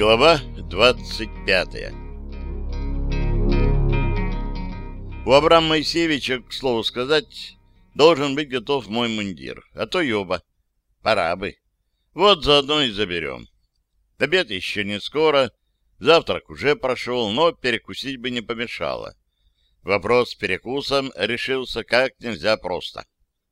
Глава 25 У Абрама Моисеевича, к слову сказать, должен быть готов мой мундир, а то и оба. Пора бы. Вот заодно и заберем. Обед еще не скоро, завтрак уже прошел, но перекусить бы не помешало. Вопрос с перекусом решился как нельзя просто.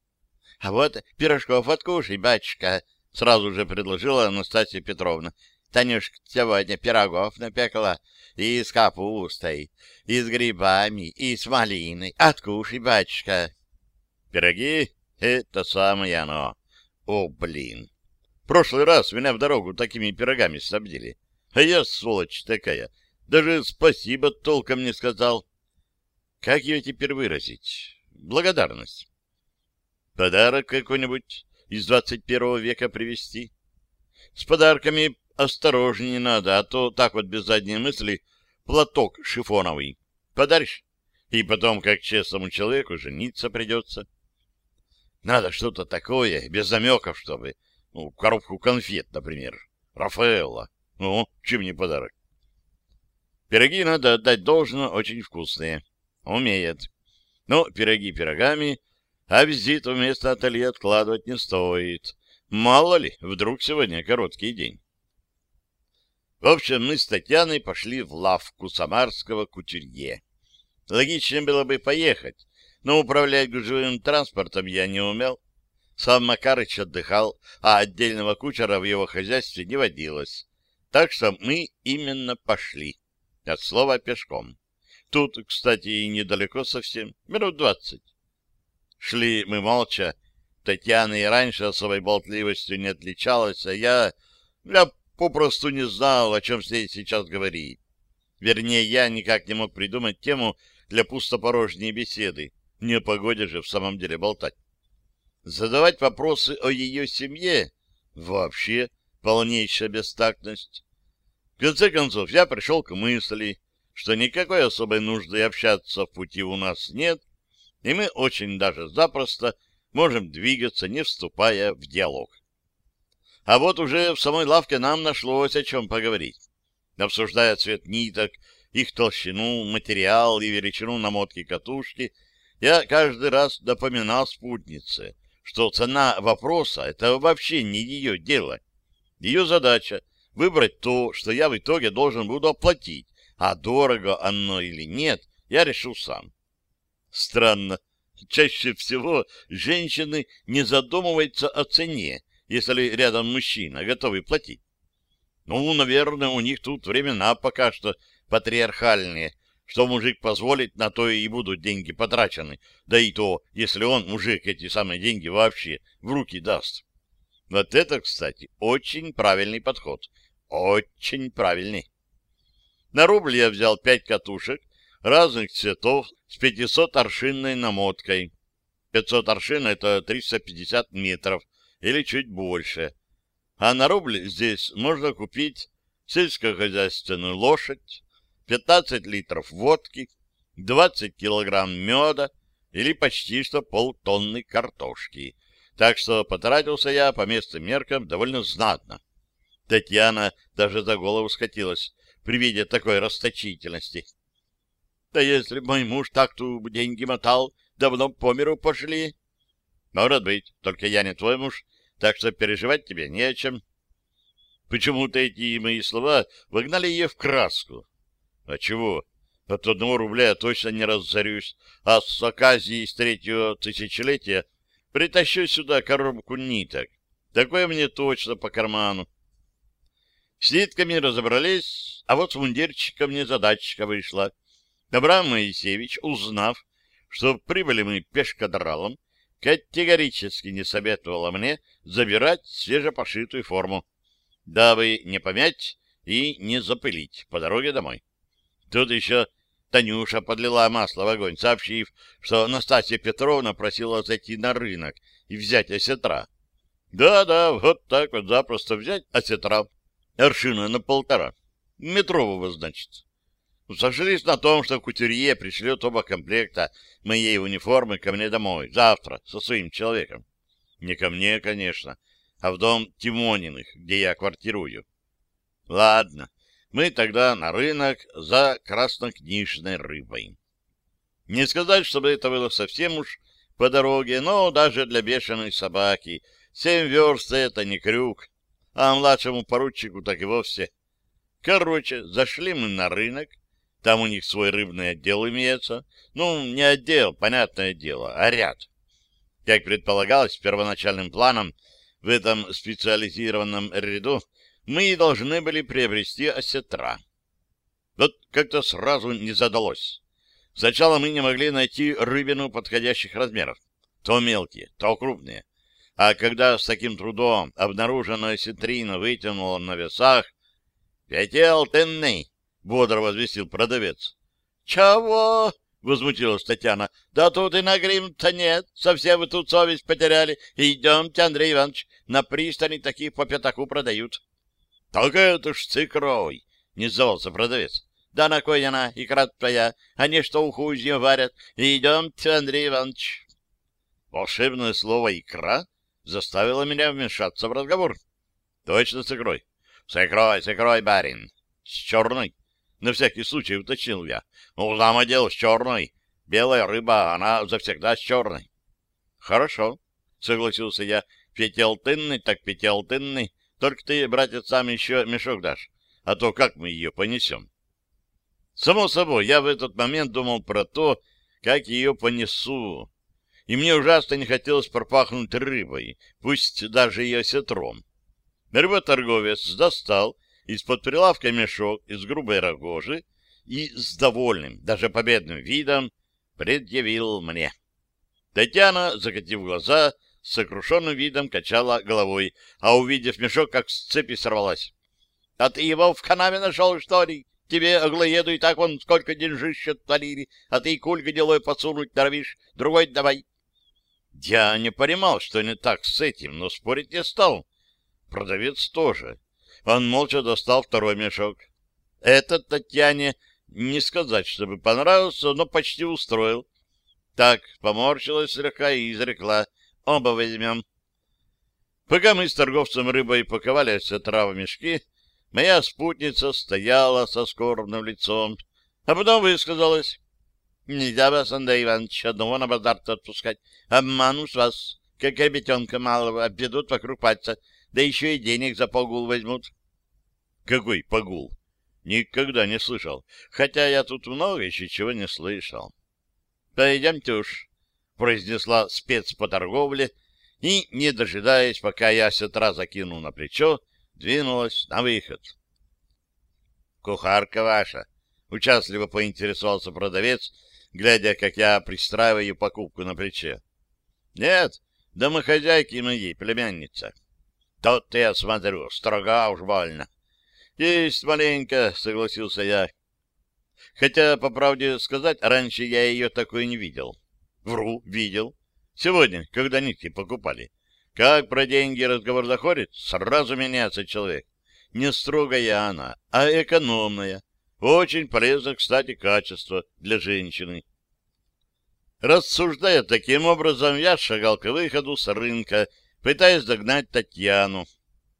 — А вот пирожков откушай, батюшка, — сразу же предложила Анастасия Петровна. — Танюшка сегодня пирогов напекла и с капустой, и с грибами, и с малиной. Откушай, батюшка. Пироги — это самое оно. О, блин! Прошлый раз меня в дорогу такими пирогами снабдили. А я, сволочь такая, даже спасибо толком не сказал. Как ее теперь выразить? Благодарность. Подарок какой-нибудь из двадцать первого века привезти? С подарками осторожнее надо, а то так вот без задней мысли платок шифоновый подаришь, и потом, как честному человеку, жениться придется. Надо что-то такое, без намеков, чтобы. Ну, коробку конфет, например. Рафаэлла. Ну, чем не подарок? Пироги, надо отдать должно, очень вкусные. Умеет. Ну, пироги пирогами, а визит вместо ателье откладывать не стоит. Мало ли, вдруг сегодня короткий день. В общем, мы с Татьяной пошли в лавку самарского кутюрье. Логичнее было бы поехать, но управлять гужевым транспортом я не умел. Сам Макарыч отдыхал, а отдельного кучера в его хозяйстве не водилось. Так что мы именно пошли. От слова пешком. Тут, кстати, и недалеко совсем, минут двадцать. Шли мы молча. Татьяна и раньше особой болтливостью не отличалась, а я... Я попросту не знал, о чем с ней сейчас говорить. Вернее, я никак не мог придумать тему для пустопорожней беседы. Не о погоде же в самом деле болтать. Задавать вопросы о ее семье — вообще полнейшая бестактность. В конце концов, я пришел к мысли, что никакой особой нужды общаться в пути у нас нет, и мы очень даже запросто можем двигаться, не вступая в диалог. А вот уже в самой лавке нам нашлось о чем поговорить. Обсуждая цвет ниток, их толщину, материал и величину намотки катушки, я каждый раз напоминал спутнице, что цена вопроса — это вообще не ее дело. Ее задача — выбрать то, что я в итоге должен буду оплатить, а дорого оно или нет, я решу сам. Странно. Чаще всего женщины не задумываются о цене, если рядом мужчина, готовый платить. Ну, наверное, у них тут времена пока что патриархальные, что мужик позволит, на то и будут деньги потрачены. Да и то, если он, мужик, эти самые деньги вообще в руки даст. Вот это, кстати, очень правильный подход. Очень правильный. На рубль я взял пять катушек разных цветов с 500-аршинной намоткой. 500 аршин — это 350 метров или чуть больше. А на рубль здесь можно купить сельскохозяйственную лошадь, 15 литров водки, 20 килограмм меда или почти что полтонны картошки. Так что потратился я по местным меркам довольно знатно. Татьяна даже за голову скатилась при виде такой расточительности. Да если мой муж так-то деньги мотал, давно по миру пошли. Может быть, только я не твой муж, так что переживать тебе не о чем. Почему-то эти мои слова вогнали ее в краску. А чего? От одного рубля я точно не разорюсь, а с оказии с третьего тысячелетия притащу сюда коробку ниток. Такое мне точно по карману. С нитками разобрались, а вот с мундирчиком мне задачка вышла. Абрам Моисеевич, узнав, что прибыли мы пешкадралом, категорически не советовала мне забирать свежепошитую форму, дабы не помять и не запылить по дороге домой. Тут еще Танюша подлила масло в огонь, сообщив, что Анастасия Петровна просила зайти на рынок и взять осетра. Да-да, вот так вот запросто взять осетра. Аршина на полтора. Метрового, значит. Сошлись на том, что кутюрье пришлет оба комплекта моей униформы ко мне домой, завтра, со своим человеком. Не ко мне, конечно, а в дом Тимониных, где я квартирую. Ладно, мы тогда на рынок за краснокнижной рыбой. Не сказать, чтобы это было совсем уж по дороге, но даже для бешеной собаки семь верст — это не крюк, а младшему поручику так и вовсе. Короче, зашли мы на рынок, там у них свой рыбный отдел имеется. Ну, не отдел, понятное дело, а ряд. Как предполагалось первоначальным планом, в этом специализированном ряду мы должны были приобрести осетра. Вот как-то сразу не задалось. Сначала мы не могли найти рыбину подходящих размеров. То мелкие, то крупные. А когда с таким трудом обнаруженная осетрина вытянула на весах, «Пятиалтынный!» — бодро возвестил продавец. «Чего?» — возмутилась Татьяна. — Да тут и на грим-то нет. Совсем вы тут совесть потеряли. Идемте, Андрей Иванович, на пристани таких по пятаку продают. — Так это ж цикрой, — не сдавался продавец. — Да на кой она, икра твоя? Они что уху из нее варят? Идемте, Андрей Иванович. Волшебное слово «икра» заставило меня вмешаться в разговор. — Точно с икрой. — С икрой, с икрой, барин. — С черной. На всякий случай уточнил я. Ну, знамо дело с черной. Белая рыба, она завсегда с черной. Хорошо, согласился я. Пятиалтынный, так пятиалтынный. Только ты, братец, сам еще мешок дашь. А то как мы ее понесем? Само собой, я в этот момент думал про то, как ее понесу. И мне ужасно не хотелось пропахнуть рыбой, пусть даже ее сетром. Рыботорговец достал из-под прилавка мешок из грубой рогожи и с довольным, даже победным видом предъявил мне. Татьяна, закатив глаза, с сокрушенным видом качала головой, а, увидев мешок, как с цепи сорвалась. — А ты его в канаве нашел, что ли? Тебе, оглоеду, и так вон сколько деньжища творили, а ты кулька делой подсунуть норовишь. Другой давай. Я не понимал, что не так с этим, но спорить не стал. Продавец тоже. Он молча достал второй мешок. Этот Татьяне не сказать, чтобы понравился, но почти устроил. Так, поморщилась слегка и изрекла. Оба возьмем. Пока мы с торговцем рыбой паковали все травы мешки, моя спутница стояла со скорбным лицом, а потом высказалась. Нельзя вас, Андрей Иванович, одного на базар отпускать. Обманут вас, как ребятенка малого, обведут вокруг пальца, да еще и денег за погул возьмут. Какой погул? Никогда не слышал. Хотя я тут много еще чего не слышал. Пойдемте уж, произнесла спец по торговле и, не дожидаясь, пока я сетра закинул на плечо, двинулась на выход. Кухарка ваша, участливо поинтересовался продавец, глядя, как я пристраиваю покупку на плече. Нет, домохозяйки моей, племянница. Тот я смотрю, строга уж больно. Есть маленько, согласился я. Хотя, по правде сказать, раньше я ее такой не видел. Вру, видел. Сегодня, когда нитки покупали. Как про деньги разговор заходит, сразу меняется человек. Не строгая она, а экономная. Очень полезно, кстати, качество для женщины. Рассуждая таким образом, я шагал к выходу с рынка, пытаясь догнать Татьяну.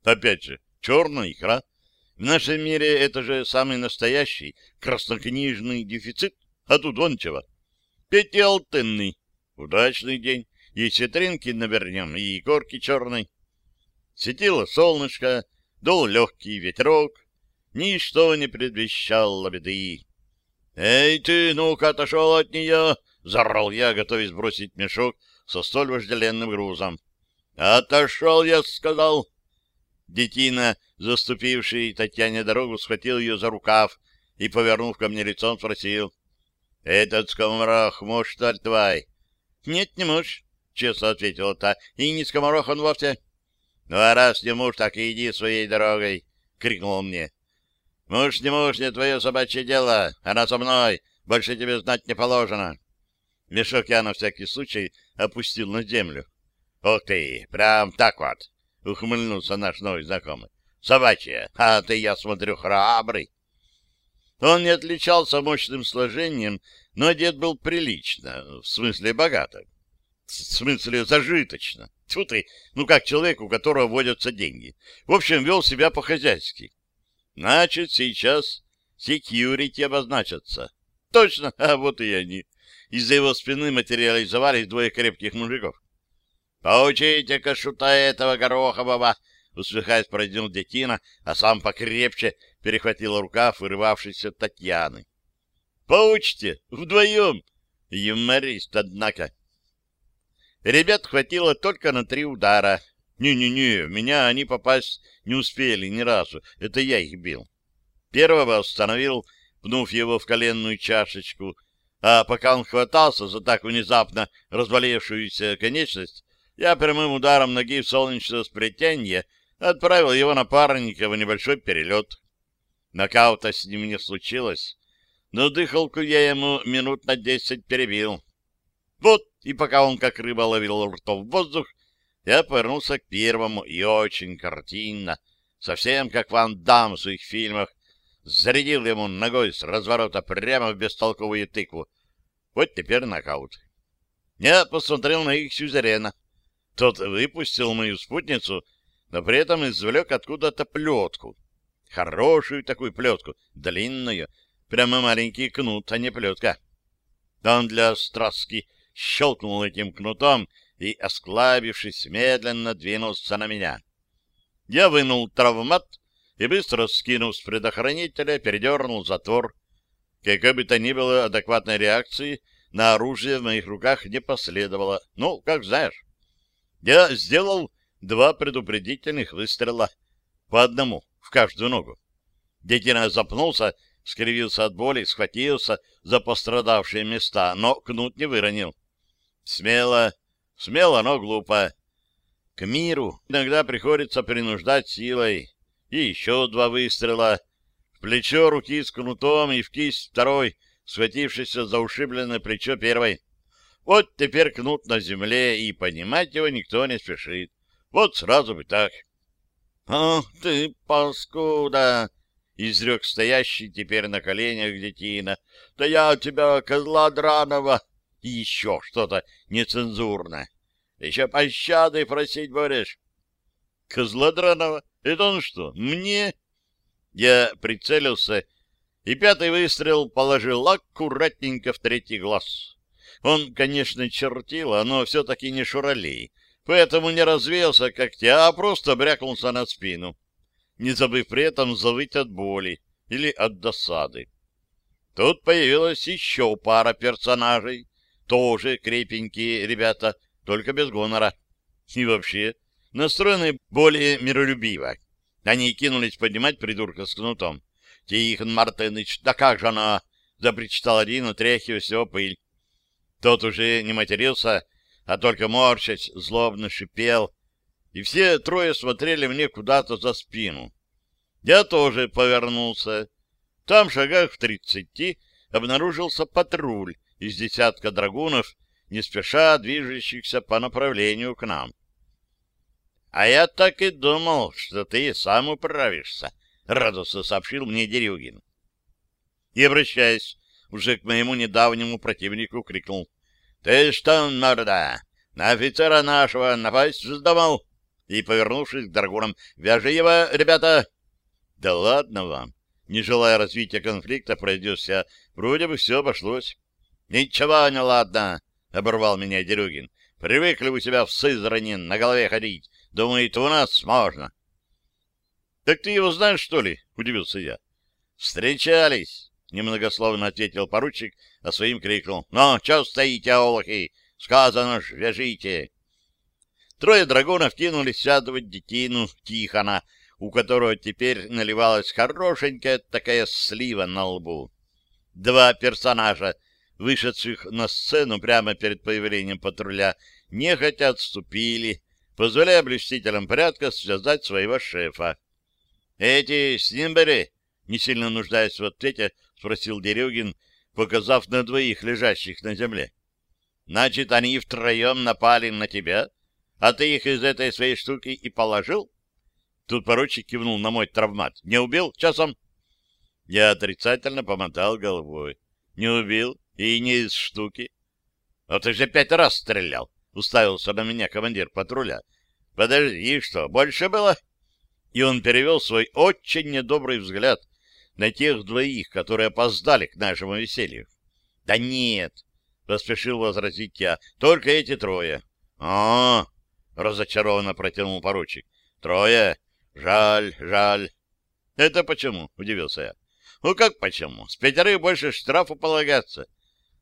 Опять же, черная икра — в нашем мире это же самый настоящий краснокнижный дефицит, а тут вон чего. Пятиалтынный. Удачный день. И сетринки навернем, и корки черной. Светило солнышко, дул легкий ветерок. Ничто не предвещало беды. «Эй ты, ну-ка, отошел от нее!» — зарал я, готовясь бросить мешок со столь вожделенным грузом. «Отошел, я сказал!» Детина, заступивший Татьяне дорогу, схватил ее за рукав и, повернув ко мне лицом, спросил. — Этот скоморох муж, что ли, твой? — Нет, не муж, — честно ответила та. — И не скоморох он вовсе. — Ну, а раз не муж, так и иди своей дорогой, — крикнул мне. — Муж не муж, не твое собачье дело. Она со мной. Больше тебе знать не положено. Мешок я на всякий случай опустил на землю. — Ух ты, прям так вот. — ухмыльнулся наш новый знакомый. — Собачья, а ты, я смотрю, храбрый. Он не отличался мощным сложением, но одет был прилично, в смысле богато. В смысле зажиточно. Тьфу ты, ну как человек, у которого водятся деньги. В общем, вел себя по-хозяйски. Значит, сейчас секьюрити обозначатся. Точно, а вот и они. Из-за его спины материализовались двое крепких мужиков. «Поучите-ка шута этого Горохового!» усмехаясь, произнес детина, а сам покрепче перехватил рукав вырывавшейся Татьяны. «Поучите! Вдвоем!» Юморист, однако. Ребят хватило только на три удара. Не-не-не, меня они попасть не успели ни разу. Это я их бил. Первого остановил, пнув его в коленную чашечку, а пока он хватался за так внезапно развалившуюся конечность, я прямым ударом ноги в солнечное сплетенье отправил его напарника в небольшой перелет. Нокаута с ним не случилось, но дыхалку я ему минут на десять перебил. Вот, и пока он как рыба ловил ртов воздух, я повернулся к первому и очень картинно, совсем как Ван Дам в своих фильмах, зарядил ему ногой с разворота прямо в бестолковую тыкву. Вот теперь нокаут. Я посмотрел на их сюзерена. Тот выпустил мою спутницу, но при этом извлек откуда-то плетку. Хорошую такую плетку, длинную, прямо маленький кнут, а не плетка. Он для страстки щелкнул этим кнутом и, осклабившись, медленно двинулся на меня. Я вынул травмат и, быстро скинув с предохранителя, передернул затвор. Какой бы то ни было адекватной реакции, на оружие в моих руках не последовало. Ну, как знаешь. Я сделал два предупредительных выстрела, по одному в каждую ногу. Детина запнулся, скривился от боли, схватился за пострадавшие места, но кнут не выронил. Смело, смело, но глупо. К миру иногда приходится принуждать силой. И еще два выстрела. В плечо руки с кнутом и в кисть второй, схватившийся за ушибленное плечо первой. Вот теперь кнут на земле, и понимать его никто не спешит. Вот сразу бы так. — Ах ты, паскуда! — изрек стоящий теперь на коленях детина. — Да я тебя, козла драного! И еще что-то нецензурное. Еще пощады просить будешь. — Козла драного? Это он что, мне? Я прицелился, и пятый выстрел положил аккуратненько в третий глаз. Он, конечно, чертил, но все-таки не шуралей, поэтому не развеялся, те, а просто брякнулся на спину, не забыв при этом завыть от боли или от досады. Тут появилась еще пара персонажей, тоже крепенькие ребята, только без гонора. И вообще, настроены более миролюбиво. Они кинулись поднимать придурка с кнутом. — Тихон Мартыныч, да как же она? — запричитал один, утряхивая всего пыль. Тот уже не матерился, а только морщась, злобно шипел, и все трое смотрели мне куда-то за спину. Я тоже повернулся. Там, в шагах в тридцати, обнаружился патруль из десятка драгунов, не спеша движущихся по направлению к нам. — А я так и думал, что ты сам управишься, — радостно сообщил мне Дерюгин. И, обращаясь уже к моему недавнему противнику, крикнул. «Ты что, морда, на офицера нашего напасть вздумал?» И, повернувшись к драгунам, «Вяжи его, ребята!» «Да ладно вам!» Не желая развития конфликта, произнес я. «Вроде бы все обошлось». «Ничего не ладно!» — оборвал меня Дерюгин. «Привыкли у себя в Сызрани на голове ходить. Думает, у нас можно». «Так ты его знаешь, что ли?» — удивился я. «Встречались!» — немногословно ответил поручик, а своим крикнул. «Ну, что стоите, олухи? Сказано ж, вяжите!» Трое драгонов кинулись сядывать детину Тихона, у которого теперь наливалась хорошенькая такая слива на лбу. Два персонажа, вышедших на сцену прямо перед появлением патруля, нехотя отступили, позволяя блюстителям порядка связать своего шефа. — Эти с не сильно нуждаясь в ответе, спросил Дерюгин, показав на двоих лежащих на земле. Значит, они втроем напали на тебя, а ты их из этой своей штуки и положил? Тут поручик кивнул на мой травмат. Не убил часом? Я отрицательно помотал головой. Не убил и не из штуки. А ты же пять раз стрелял, уставился на меня командир патруля. Подожди, что, больше было? И он перевел свой очень недобрый взгляд на тех двоих, которые опоздали к нашему веселью. — Да нет, — поспешил возразить я, — только эти трое. — А, — разочарованно протянул поручик, — трое? Жаль, жаль. — Это почему? — удивился я. — Ну как почему? С пятерых больше штрафу полагаться.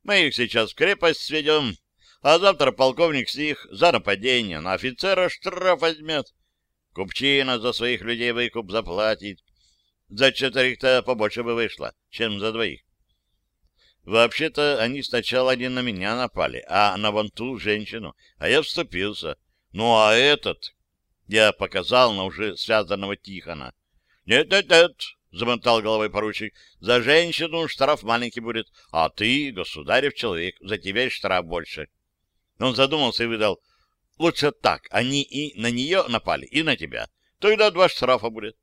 Мы их сейчас в крепость сведем, а завтра полковник с них за нападение на офицера штраф возьмет. Купчина за своих людей выкуп заплатит. За четверых-то побольше бы вышло, чем за двоих. Вообще-то они сначала не на меня напали, а на вон ту женщину, а я вступился. Ну а этот... Я показал на уже связанного Тихона. «Нет-нет-нет», — замотал головой поручик, — «за женщину штраф маленький будет, а ты, государев человек, за тебя штраф больше». Он задумался и выдал, «Лучше так, они и на нее напали, и на тебя. Тогда два штрафа будет».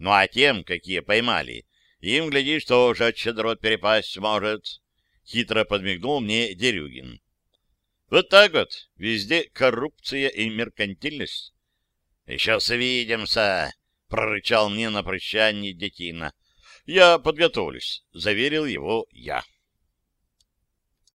Ну а тем, какие поймали, им, глядишь, тоже от щедрот перепасть может. Хитро подмигнул мне Дерюгин. Вот так вот, везде коррупция и меркантильность. Еще свидимся, прорычал мне на прощание детина. Я подготовлюсь, заверил его я.